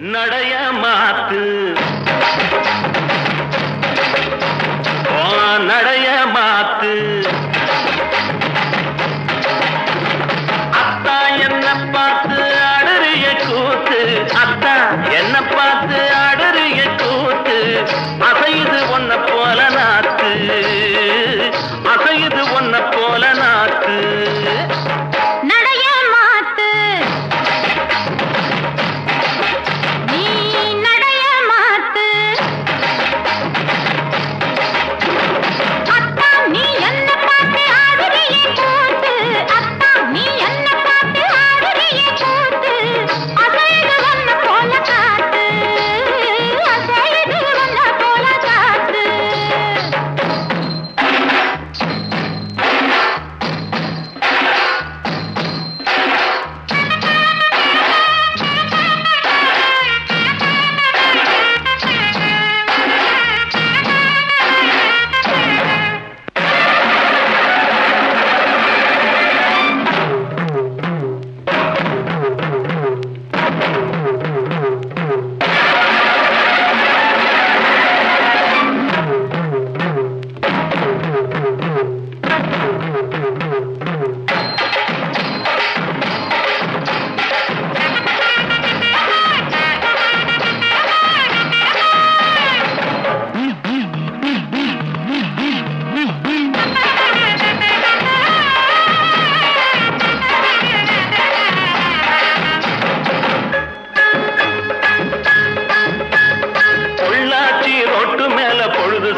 நடைய மாத்து.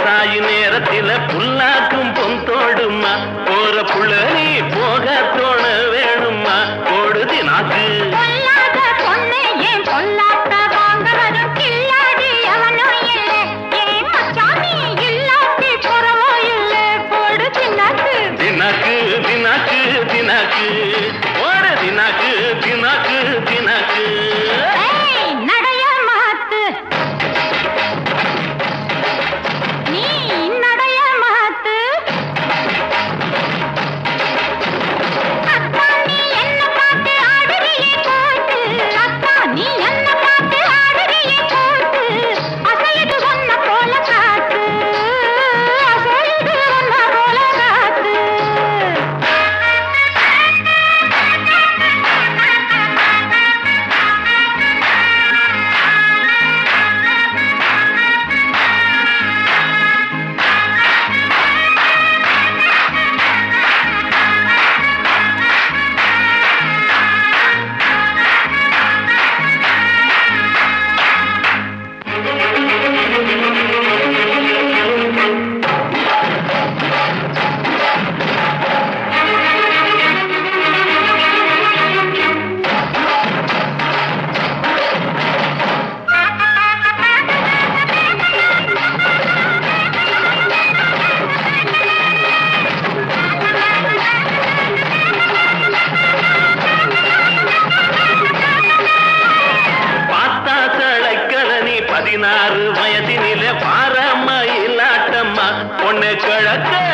ராயி நேரத்தில புல்லாக்கும் பொந்தோடுமா? போற புள்ள நீ போக தோண வேணுமா? போடுதி நாக்கு. में चढ़ते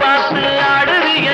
பார்த்து ஆடுறிய